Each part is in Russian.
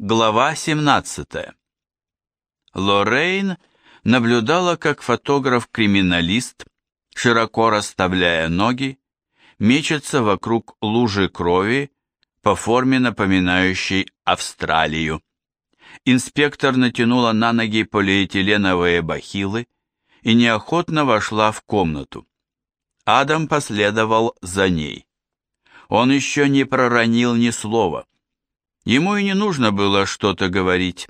Глава 17. Лоррейн наблюдала, как фотограф-криминалист, широко расставляя ноги, мечется вокруг лужи крови по форме, напоминающей Австралию. Инспектор натянула на ноги полиэтиленовые бахилы и неохотно вошла в комнату. Адам последовал за ней. Он еще не проронил ни слова. Ему и не нужно было что-то говорить.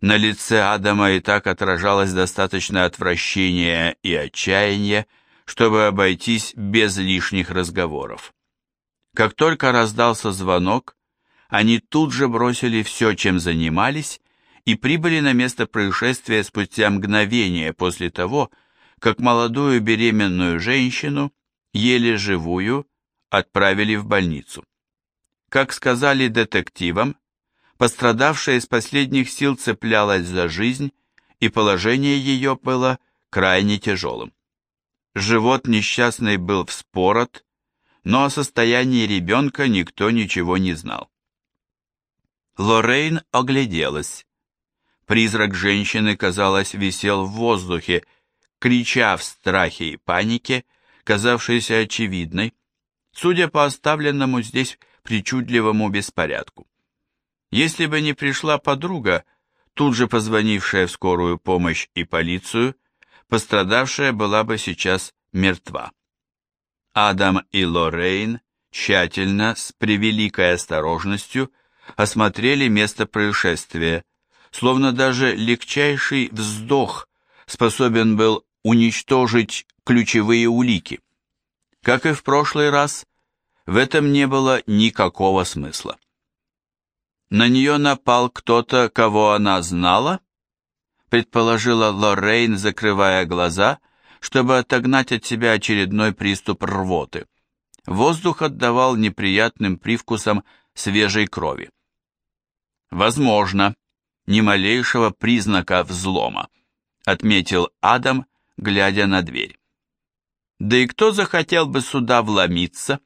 На лице Адама и так отражалось достаточно отвращения и отчаяния, чтобы обойтись без лишних разговоров. Как только раздался звонок, они тут же бросили все, чем занимались, и прибыли на место происшествия спустя мгновение после того, как молодую беременную женщину, еле живую, отправили в больницу. Как сказали детективам, пострадавшая из последних сил цеплялась за жизнь, и положение ее было крайне тяжелым. Живот несчастной был вспорот, но о состоянии ребенка никто ничего не знал. Лоррейн огляделась. Призрак женщины, казалось, висел в воздухе, крича в страхе и панике, казавшейся очевидной, судя по оставленному здесь причудливому беспорядку. Если бы не пришла подруга, тут же позвонившая в скорую помощь и полицию, пострадавшая была бы сейчас мертва. Адам и Лоррейн тщательно, с превеликой осторожностью, осмотрели место происшествия, словно даже легчайший вздох способен был уничтожить ключевые улики. Как и в прошлый раз, в этом не было никакого смысла. На нее напал кто-то, кого она знала? Предположила Лоррейн, закрывая глаза, чтобы отогнать от себя очередной приступ рвоты. Воздух отдавал неприятным привкусом свежей крови. Возможно, ни малейшего признака взлома, отметил Адам, глядя на дверь. Да и кто захотел бы сюда вломиться?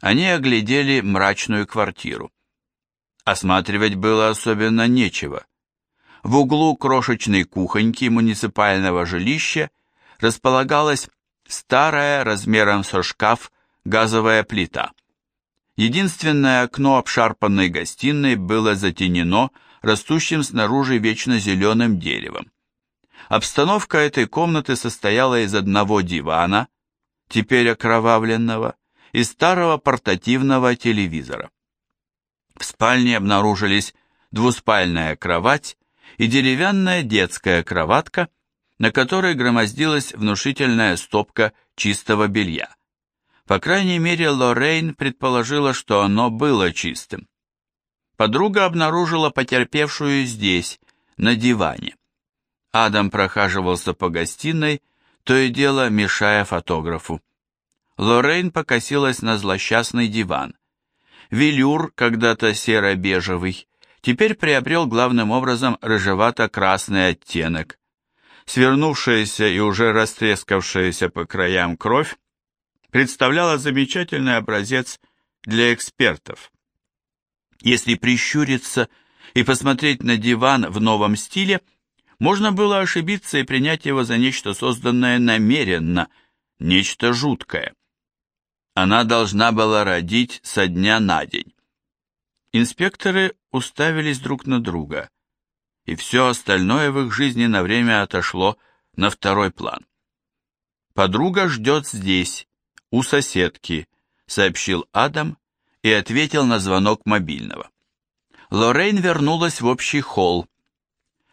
Они оглядели мрачную квартиру. Осматривать было особенно нечего. В углу крошечной кухоньки муниципального жилища располагалась старая размером со шкаф газовая плита. Единственное окно обшарпанной гостиной было затенено растущим снаружи вечно зеленым деревом. Обстановка этой комнаты состояла из одного дивана, теперь окровавленного, и старого портативного телевизора. В спальне обнаружились двуспальная кровать и деревянная детская кроватка, на которой громоздилась внушительная стопка чистого белья. По крайней мере, Лоррейн предположила, что оно было чистым. Подруга обнаружила потерпевшую здесь, на диване. Адам прохаживался по гостиной, то и дело мешая фотографу. Лоррейн покосилась на злосчастный диван. Велюр, когда-то серо-бежевый, теперь приобрел главным образом рыжевато-красный оттенок. Свернувшаяся и уже растрескавшаяся по краям кровь представляла замечательный образец для экспертов. Если прищуриться и посмотреть на диван в новом стиле, можно было ошибиться и принять его за нечто созданное намеренно, нечто жуткое. Она должна была родить со дня на день. Инспекторы уставились друг на друга, и все остальное в их жизни на время отошло на второй план. «Подруга ждет здесь, у соседки», — сообщил Адам и ответил на звонок мобильного. Лоррейн вернулась в общий холл.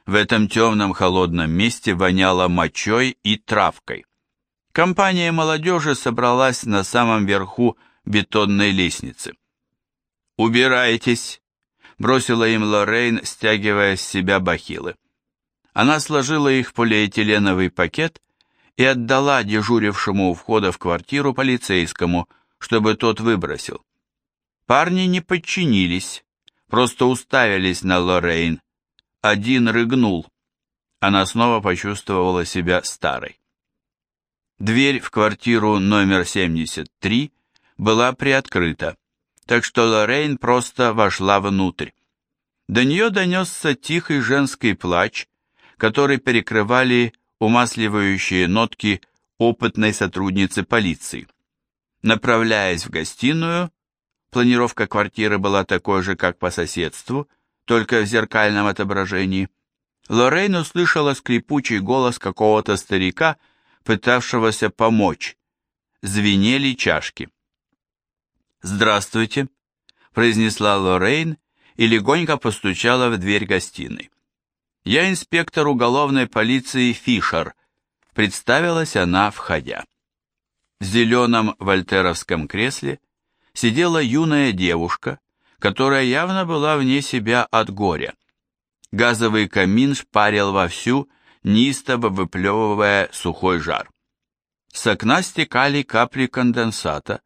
В этом темном холодном месте воняло мочой и травкой. Компания молодежи собралась на самом верху бетонной лестницы. «Убирайтесь!» — бросила им Лоррейн, стягивая с себя бахилы. Она сложила их в полиэтиленовый пакет и отдала дежурившему у входа в квартиру полицейскому, чтобы тот выбросил. Парни не подчинились, просто уставились на Лоррейн. Один рыгнул. Она снова почувствовала себя старой. Дверь в квартиру номер 73 была приоткрыта, так что Лоррейн просто вошла внутрь. До нее донесся тихий женский плач, который перекрывали умасливающие нотки опытной сотрудницы полиции. Направляясь в гостиную, планировка квартиры была такой же, как по соседству, только в зеркальном отображении, Лоррейн услышала скрипучий голос какого-то старика, пытавшегося помочь. Звенели чашки. «Здравствуйте», — произнесла Лоррейн и легонько постучала в дверь гостиной. «Я инспектор уголовной полиции Фишер», — представилась она, входя. В зеленом вольтеровском кресле сидела юная девушка, которая явно была вне себя от горя. Газовый камин шпарил вовсю, неистово выплевывая сухой жар. С окна стекали капли конденсата,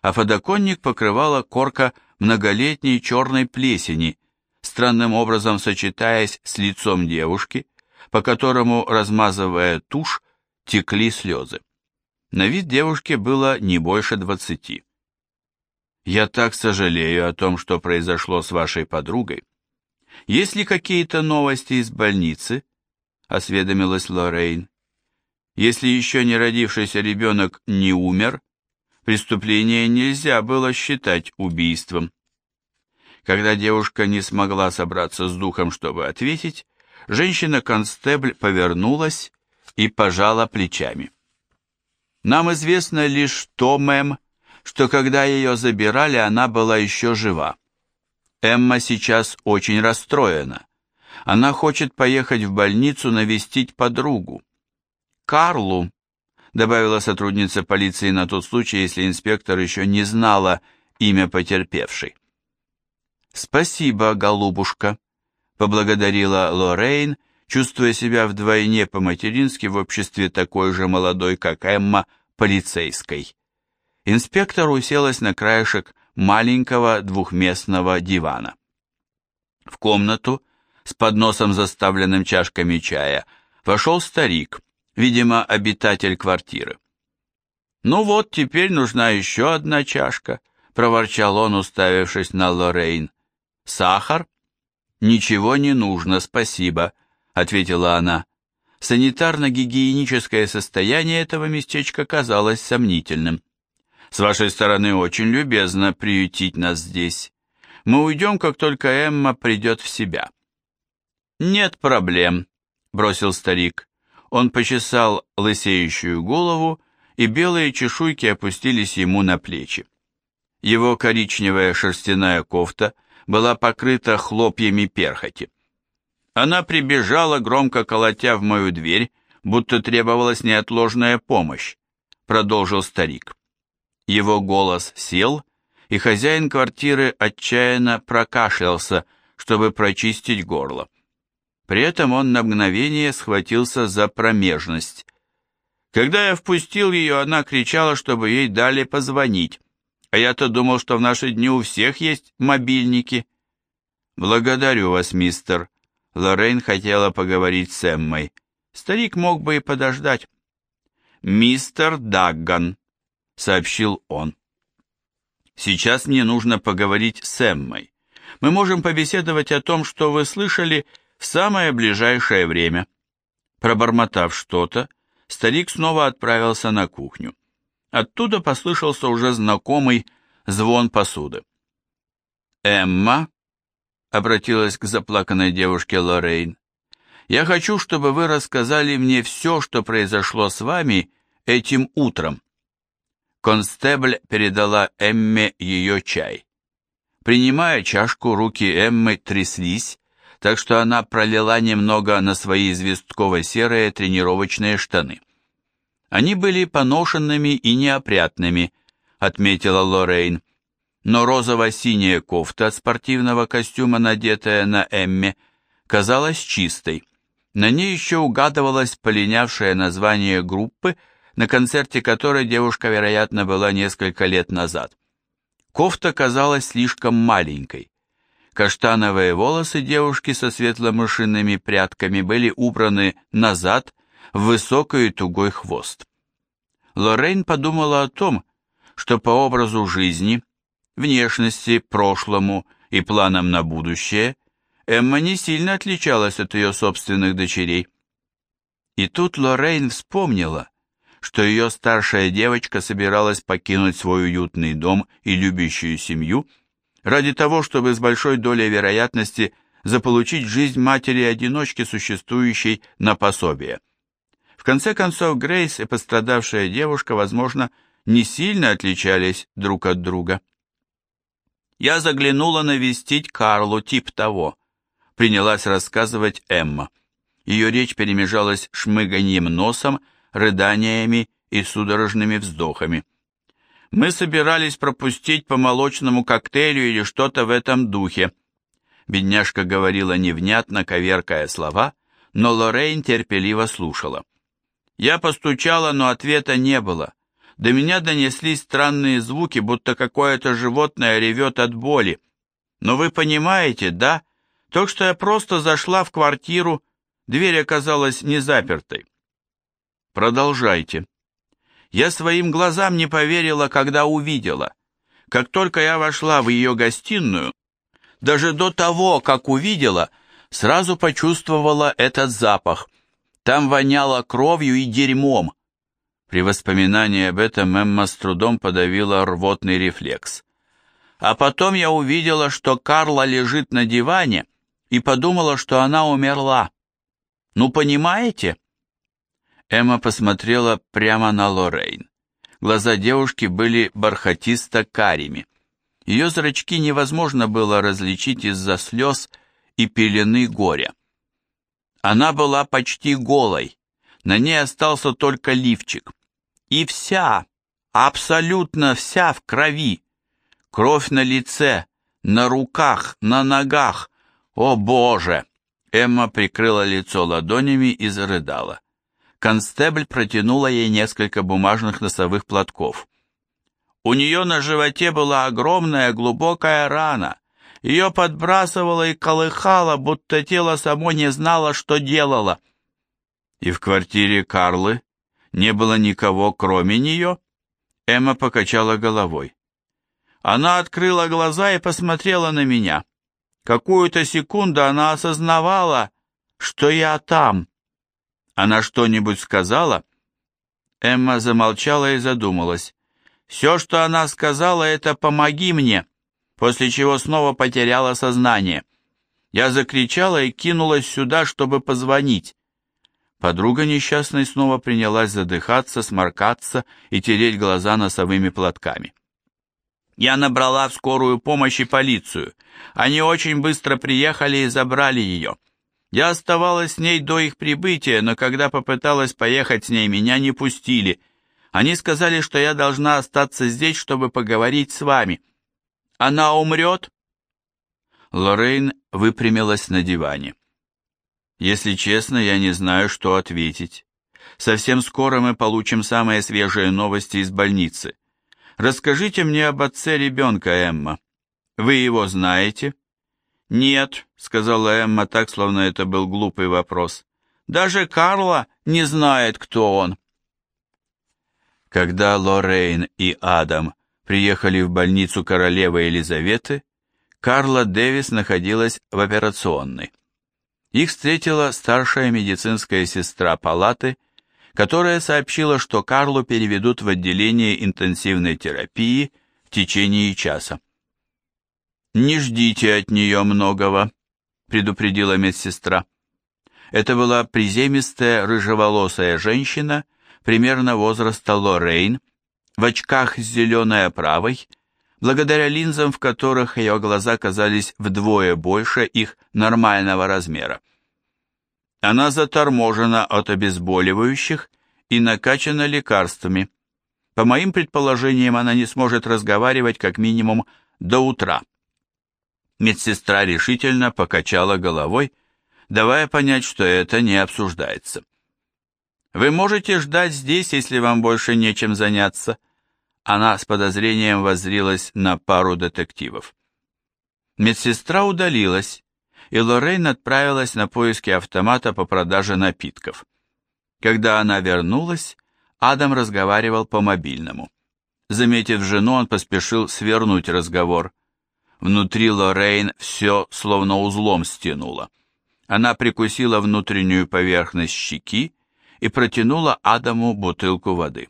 а подоконник покрывала корка многолетней черной плесени, странным образом сочетаясь с лицом девушки, по которому, размазывая тушь, текли слезы. На вид девушке было не больше двадцати. «Я так сожалею о том, что произошло с вашей подругой. Есть ли какие-то новости из больницы?» — осведомилась Лоррейн. «Если еще не родившийся ребенок не умер, преступление нельзя было считать убийством». Когда девушка не смогла собраться с духом, чтобы ответить, женщина-констебль повернулась и пожала плечами. Нам известно лишь то, мэм, что когда ее забирали, она была еще жива. Эмма сейчас очень расстроена. Она хочет поехать в больницу навестить подругу. Карлу, добавила сотрудница полиции на тот случай, если инспектор еще не знала имя потерпевшей. «Спасибо, голубушка», — поблагодарила Лоррейн, чувствуя себя вдвойне по-матерински в обществе такой же молодой, как Эмма, полицейской. Инспектор уселась на краешек маленького двухместного дивана. В комнату с подносом, заставленным чашками чая, вошел старик, видимо, обитатель квартиры. «Ну вот, теперь нужна еще одна чашка», — проворчал он, уставившись на Лоррейн. «Сахар?» «Ничего не нужно, спасибо», — ответила она. Санитарно-гигиеническое состояние этого местечка казалось сомнительным. «С вашей стороны очень любезно приютить нас здесь. Мы уйдем, как только Эмма придет в себя». «Нет проблем», — бросил старик. Он почесал лысеющую голову, и белые чешуйки опустились ему на плечи. Его коричневая шерстяная кофта была покрыта хлопьями перхоти. Она прибежала, громко колотя в мою дверь, будто требовалась неотложная помощь, продолжил старик. Его голос сел, и хозяин квартиры отчаянно прокашлялся, чтобы прочистить горло. При этом он на мгновение схватился за промежность. Когда я впустил ее, она кричала, чтобы ей дали позвонить, а я-то думал, что в наши дни у всех есть мобильники. «Благодарю вас, мистер», Лоррейн хотела поговорить с Эммой. Старик мог бы и подождать. «Мистер Дагган», — сообщил он. «Сейчас мне нужно поговорить с Эммой. Мы можем побеседовать о том, что вы слышали в самое ближайшее время». Пробормотав что-то, старик снова отправился на кухню. Оттуда послышался уже знакомый звон посуды. Эмма обратилась к заплаканной девушке Лоррейн. «Я хочу, чтобы вы рассказали мне все, что произошло с вами этим утром». Констебль передала Эмме ее чай. Принимая чашку, руки Эммы тряслись, так что она пролила немного на свои известково-серые тренировочные штаны. Они были поношенными и неопрятными, отметила Лоррейн но розово-синяя кофта спортивного костюма, надетая на Эмме, казалась чистой. На ней еще угадывалось полинявшее название группы, на концерте которой девушка, вероятно, была несколько лет назад. Кофта казалась слишком маленькой. Каштановые волосы девушки со светло-мышиными прядками были убраны назад в высокий и тугой хвост. Лоррейн подумала о том, что по образу жизни внешности, прошлому и планам на будущее, Эмма не сильно отличалась от ее собственных дочерей. И тут Лоррейн вспомнила, что ее старшая девочка собиралась покинуть свой уютный дом и любящую семью ради того, чтобы с большой долей вероятности заполучить жизнь матери-одиночки, существующей на пособие. В конце концов, Грейс и пострадавшая девушка, возможно, не сильно отличались друг от друга. Я заглянула навестить Карлу, тип того. Принялась рассказывать Эмма. Ее речь перемежалась шмыганьем носом, рыданиями и судорожными вздохами. Мы собирались пропустить по молочному коктейлю или что-то в этом духе. Бедняжка говорила невнятно, коверкая слова, но Лоррейн терпеливо слушала. Я постучала, но ответа не было. До меня донеслись странные звуки, будто какое-то животное ревет от боли. Но вы понимаете, да? Только что я просто зашла в квартиру, дверь оказалась не запертой. Продолжайте. Я своим глазам не поверила, когда увидела. Как только я вошла в ее гостиную, даже до того, как увидела, сразу почувствовала этот запах. Там воняло кровью и дерьмом. При воспоминании об этом Эмма с трудом подавила рвотный рефлекс. А потом я увидела, что Карла лежит на диване, и подумала, что она умерла. Ну, понимаете? Эмма посмотрела прямо на Лоррейн. Глаза девушки были бархатисто-карими. Ее зрачки невозможно было различить из-за слез и пелены горя. Она была почти голой, на ней остался только лифчик. И вся, абсолютно вся в крови. Кровь на лице, на руках, на ногах. О, Боже! Эмма прикрыла лицо ладонями и зарыдала. Констебль протянула ей несколько бумажных носовых платков. У нее на животе была огромная глубокая рана. Ее подбрасывало и колыхало, будто тело само не знало, что делало. И в квартире Карлы не было никого, кроме нее? Эмма покачала головой. Она открыла глаза и посмотрела на меня. Какую-то секунду она осознавала, что я там. Она что-нибудь сказала? Эмма замолчала и задумалась. Все, что она сказала, это «помоги мне», после чего снова потеряла сознание. Я закричала и кинулась сюда, чтобы позвонить. Подруга несчастной снова принялась задыхаться, сморкаться и тереть глаза носовыми платками. Я набрала в скорую помощь и полицию. Они очень быстро приехали и забрали ее. Я оставалась с ней до их прибытия, но когда попыталась поехать с ней, меня не пустили. Они сказали, что я должна остаться здесь, чтобы поговорить с вами. Она умрет?» Лоррейн выпрямилась на диване. «Если честно, я не знаю, что ответить. Совсем скоро мы получим самые свежие новости из больницы. Расскажите мне об отце ребенка, Эмма. Вы его знаете?» «Нет», — сказала Эмма так, словно это был глупый вопрос. «Даже Карла не знает, кто он». Когда Лоррейн и Адам приехали в больницу королевы Елизаветы, Карла Дэвис находилась в операционной. Их встретила старшая медицинская сестра палаты, которая сообщила, что Карлу переведут в отделение интенсивной терапии в течение часа. «Не ждите от нее многого», — предупредила медсестра. Это была приземистая рыжеволосая женщина, примерно возраста Лоррейн, в очках с зеленой оправой, благодаря линзам, в которых ее глаза казались вдвое больше их нормального размера. Она заторможена от обезболивающих и накачана лекарствами. По моим предположениям, она не сможет разговаривать как минимум до утра. Медсестра решительно покачала головой, давая понять, что это не обсуждается. «Вы можете ждать здесь, если вам больше нечем заняться». Она с подозрением воззрилась на пару детективов. Медсестра удалилась, и Лоррейн отправилась на поиски автомата по продаже напитков. Когда она вернулась, Адам разговаривал по мобильному. Заметив жену, он поспешил свернуть разговор. Внутри Лоррейн все словно узлом стянуло. Она прикусила внутреннюю поверхность щеки и протянула Адаму бутылку воды.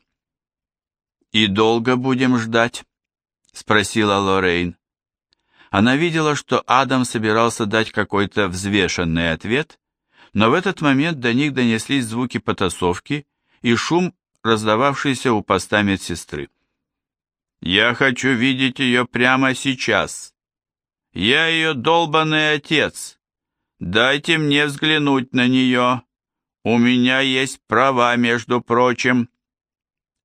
«И долго будем ждать?» — спросила Лоррейн. Она видела, что Адам собирался дать какой-то взвешенный ответ, но в этот момент до них донеслись звуки потасовки и шум, раздававшийся у поста медсестры. «Я хочу видеть ее прямо сейчас. Я ее долбанный отец. Дайте мне взглянуть на нее. У меня есть права, между прочим».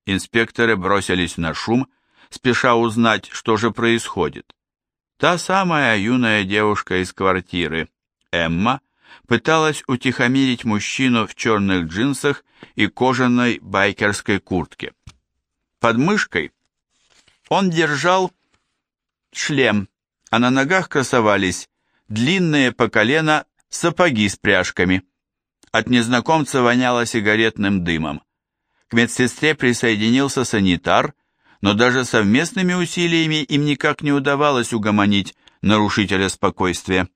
Инспекторы бросились на шум, спеша узнать, что же происходит. Та самая юная девушка из квартиры, Эмма, пыталась утихомирить мужчину в черных джинсах и кожаной байкерской куртке. Под мышкой он держал шлем, а на ногах красовались длинные по колено сапоги с пряжками. От незнакомца воняло сигаретным дымом. К медсестре присоединился санитар, но даже совместными усилиями им никак не удавалось угомонить нарушителя спокойствия.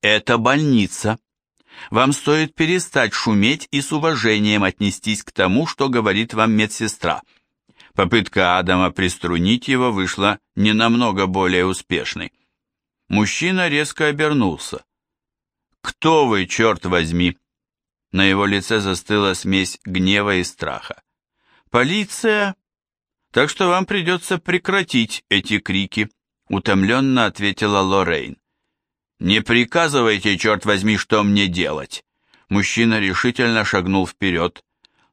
Это больница. Вам стоит перестать шуметь и с уважением отнестись к тому, что говорит вам медсестра. Попытка Адама приструнить его вышла не намного более успешной. Мужчина резко обернулся. «Кто вы, черт возьми?» На его лице застыла смесь гнева и страха. «Полиция? Так что вам придется прекратить эти крики», утомленно ответила Лоррейн. «Не приказывайте, черт возьми, что мне делать!» Мужчина решительно шагнул вперед.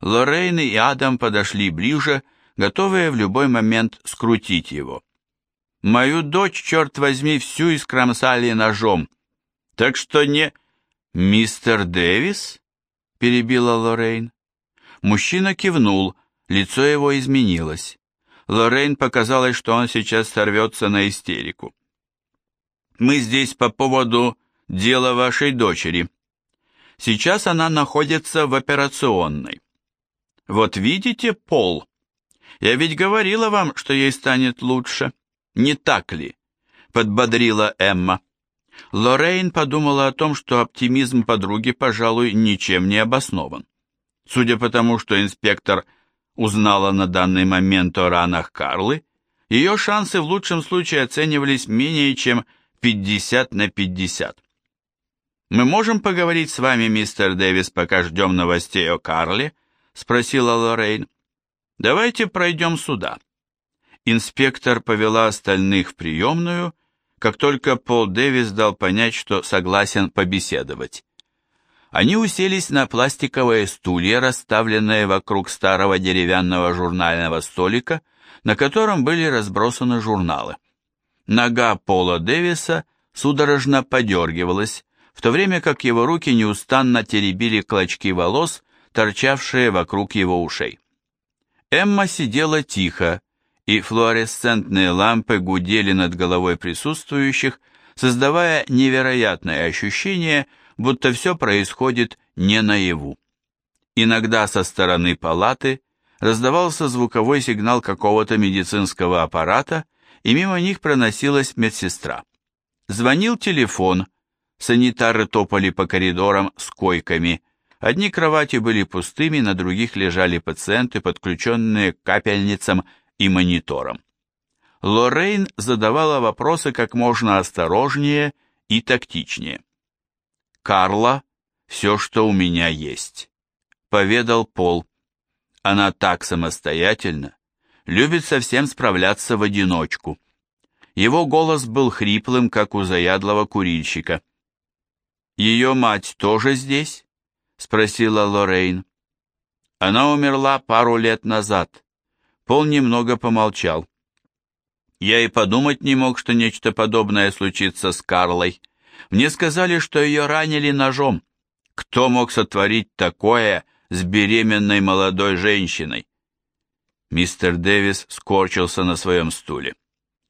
Лоррейн и Адам подошли ближе, готовые в любой момент скрутить его. «Мою дочь, черт возьми, всю искромсали ножом. Так что не...» «Мистер Дэвис?» — перебила Лоррейн. Мужчина кивнул, лицо его изменилось. Лоррейн показалось, что он сейчас сорвется на истерику. Мы здесь по поводу дела вашей дочери. Сейчас она находится в операционной. Вот видите, Пол, я ведь говорила вам, что ей станет лучше. Не так ли? Подбодрила Эмма. Лоррейн подумала о том, что оптимизм подруги, пожалуй, ничем не обоснован. Судя по тому, что инспектор узнала на данный момент о ранах Карлы, ее шансы в лучшем случае оценивались менее чем 50 на 50. «Мы можем поговорить с вами, мистер Дэвис, пока ждем новостей о Карле?» — спросила Лоррейн. «Давайте пройдем сюда». Инспектор повела остальных в приемную, как только Пол Дэвис дал понять, что согласен побеседовать. Они уселись на пластиковые стулья, расставленные вокруг старого деревянного журнального столика, на котором были разбросаны журналы. Нога Пола Дэвиса судорожно подергивалась, в то время как его руки неустанно теребили клочки волос, торчавшие вокруг его ушей. Эмма сидела тихо, и флуоресцентные лампы гудели над головой присутствующих, создавая невероятное ощущение, будто все происходит не наяву. Иногда со стороны палаты раздавался звуковой сигнал какого-то медицинского аппарата, и мимо них проносилась медсестра. Звонил телефон, санитары топали по коридорам с койками. Одни кровати были пустыми, на других лежали пациенты, подключенные к капельницам и мониторам. Лоррейн задавала вопросы как можно осторожнее и тактичнее. «Карла, все, что у меня есть», — поведал Пол. «Она так самостоятельна, любит совсем справляться в одиночку. Его голос был хриплым, как у заядлого курильщика. «Ее мать тоже здесь?» — спросила Лоррейн. Она умерла пару лет назад. Пол немного помолчал. Я и подумать не мог, что нечто подобное случится с Карлой. Мне сказали, что ее ранили ножом. Кто мог сотворить такое с беременной молодой женщиной? Мистер Дэвис скорчился на своем стуле.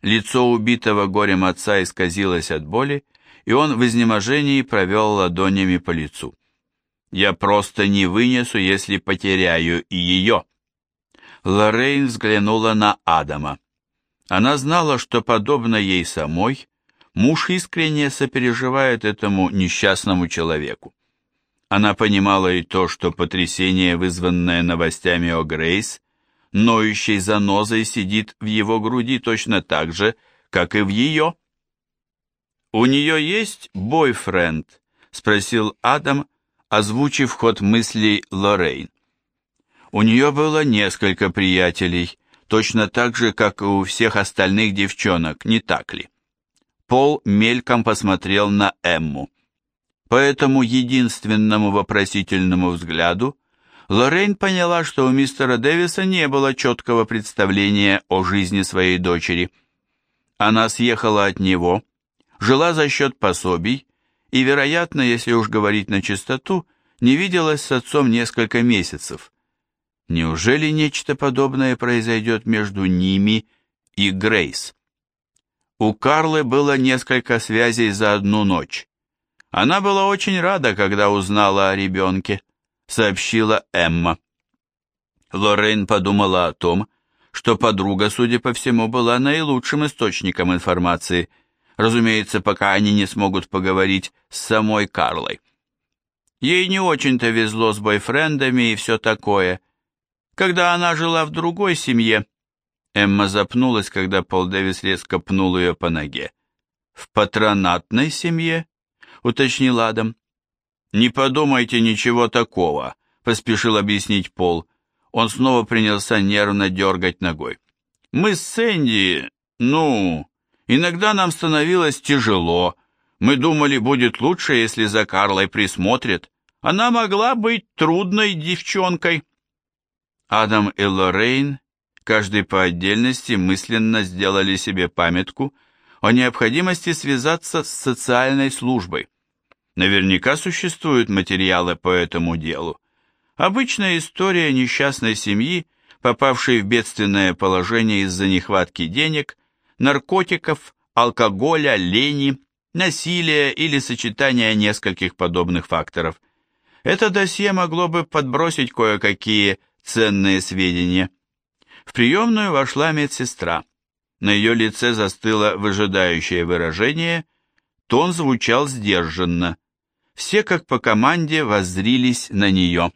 Лицо убитого горем отца исказилось от боли, и он в изнеможении провел ладонями по лицу. «Я просто не вынесу, если потеряю и ее». Лоррейн взглянула на Адама. Она знала, что, подобно ей самой, муж искренне сопереживает этому несчастному человеку. Она понимала и то, что потрясение, вызванное новостями о Грейс, ноющей занозой сидит в его груди точно так же, как и в ее. «У нее есть бойфренд?» — спросил Адам, озвучив ход мыслей Лоррейн. У нее было несколько приятелей, точно так же, как и у всех остальных девчонок, не так ли? Пол мельком посмотрел на Эмму. По этому единственному вопросительному взгляду Лоррейн поняла, что у мистера Дэвиса не было четкого представления о жизни своей дочери. Она съехала от него, жила за счет пособий и, вероятно, если уж говорить на чистоту, не виделась с отцом несколько месяцев. Неужели нечто подобное произойдет между ними и Грейс? У Карлы было несколько связей за одну ночь. Она была очень рада, когда узнала о ребенке, сообщила Эмма. Лоррейн подумала о том, что подруга, судя по всему, была наилучшим источником информации, разумеется, пока они не смогут поговорить с самой Карлой. Ей не очень-то везло с бойфрендами и все такое – когда она жила в другой семье, Эмма запнулась, когда Пол Дэвис резко пнул ее по ноге. «В патронатной семье?» — уточнил Адам. «Не подумайте ничего такого», — поспешил объяснить Пол. Он снова принялся нервно дергать ногой. «Мы с Сэнди, ну, иногда нам становилось тяжело. Мы думали, будет лучше, если за Карлой присмотрят. Она могла быть трудной девчонкой». Адам и Лоррейн, каждый по отдельности, мысленно сделали себе памятку о необходимости связаться с социальной службой. Наверняка существуют материалы по этому делу. Обычная история несчастной семьи, попавшей в бедственное положение из-за нехватки денег, наркотиков, алкоголя, лени, насилия или сочетания нескольких подобных факторов. Это досье могло бы подбросить кое-какие ценные сведения. В приемную вошла медсестра. На ее лице застыло выжидающее выражение, тон звучал сдержанно. Все, как по команде, воззрились на нее.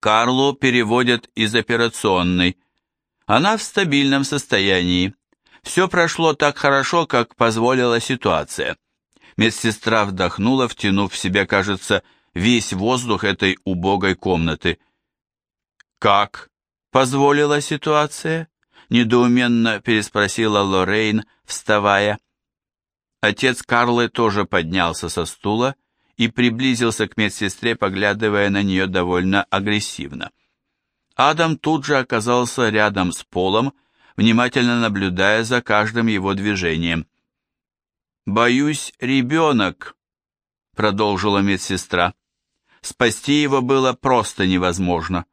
Карлу переводят из операционной. Она в стабильном состоянии. Все прошло так хорошо, как позволила ситуация. Медсестра вдохнула, втянув в себя, кажется, весь воздух этой убогой комнаты – «Как?» — позволила ситуация? — недоуменно переспросила Лоррейн, вставая. Отец Карлы тоже поднялся со стула и приблизился к медсестре, поглядывая на нее довольно агрессивно. Адам тут же оказался рядом с Полом, внимательно наблюдая за каждым его движением. «Боюсь, ребенок», — продолжила медсестра. «Спасти его было просто невозможно».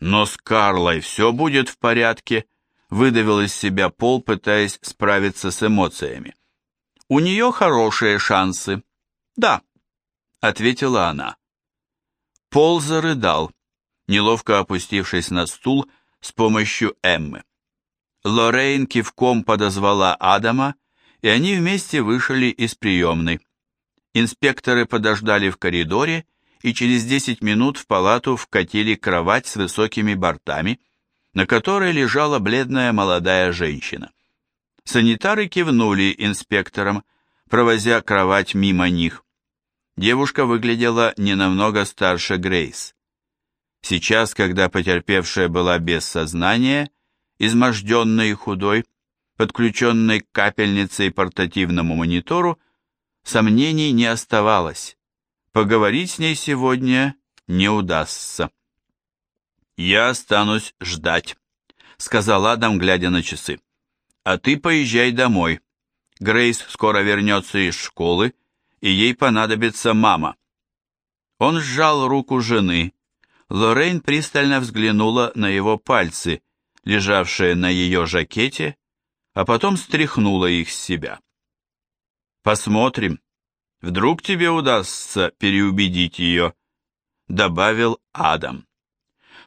Но с Карлой все будет в порядке, выдавил из себя Пол, пытаясь справиться с эмоциями. У нее хорошие шансы. Да, ответила она. Пол зарыдал, неловко опустившись на стул с помощью Эммы. Лоррейн кивком подозвала Адама, и они вместе вышли из приемной. Инспекторы подождали в коридоре и через 10 минут в палату вкатили кровать с высокими бортами, на которой лежала бледная молодая женщина. Санитары кивнули инспекторам, провозя кровать мимо них. Девушка выглядела не намного старше Грейс. Сейчас, когда потерпевшая была без сознания, изможденной и худой, подключенной к капельнице и портативному монитору, сомнений не оставалось. Поговорить с ней сегодня не удастся. «Я останусь ждать», — сказал Адам, глядя на часы. «А ты поезжай домой. Грейс скоро вернется из школы, и ей понадобится мама». Он сжал руку жены. Лоррейн пристально взглянула на его пальцы, лежавшие на ее жакете, а потом стряхнула их с себя. «Посмотрим», Вдруг тебе удастся переубедить ее», — добавил Адам.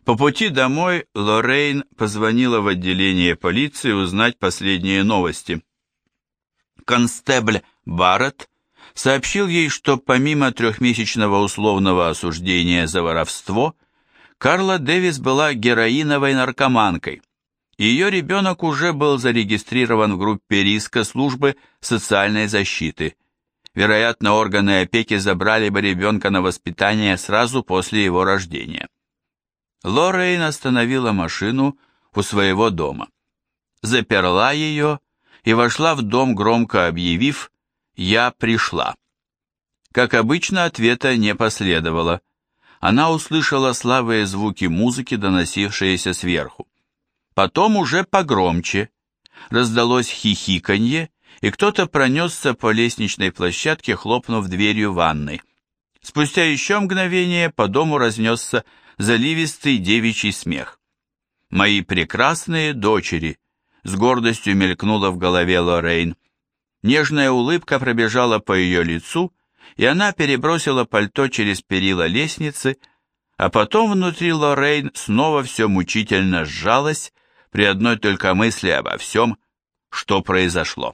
По пути домой Лоррейн позвонила в отделение полиции узнать последние новости. Констебль Барретт сообщил ей, что помимо трехмесячного условного осуждения за воровство, Карла Дэвис была героиновой наркоманкой. Ее ребенок уже был зарегистрирован в группе риска службы социальной защиты. Вероятно, органы опеки забрали бы ребенка на воспитание сразу после его рождения. Лоррейн остановила машину у своего дома. Заперла ее и вошла в дом, громко объявив «Я пришла». Как обычно, ответа не последовало. Она услышала слабые звуки музыки, доносившиеся сверху. Потом уже погромче. Раздалось хихиканье, и кто-то пронесся по лестничной площадке, хлопнув дверью ванной. Спустя еще мгновение по дому разнесся заливистый девичий смех. «Мои прекрасные дочери!» с гордостью мелькнула в голове Лоррейн. Нежная улыбка пробежала по ее лицу, и она перебросила пальто через перила лестницы, а потом внутри Лоррейн снова все мучительно сжалось при одной только мысли обо всем, что произошло.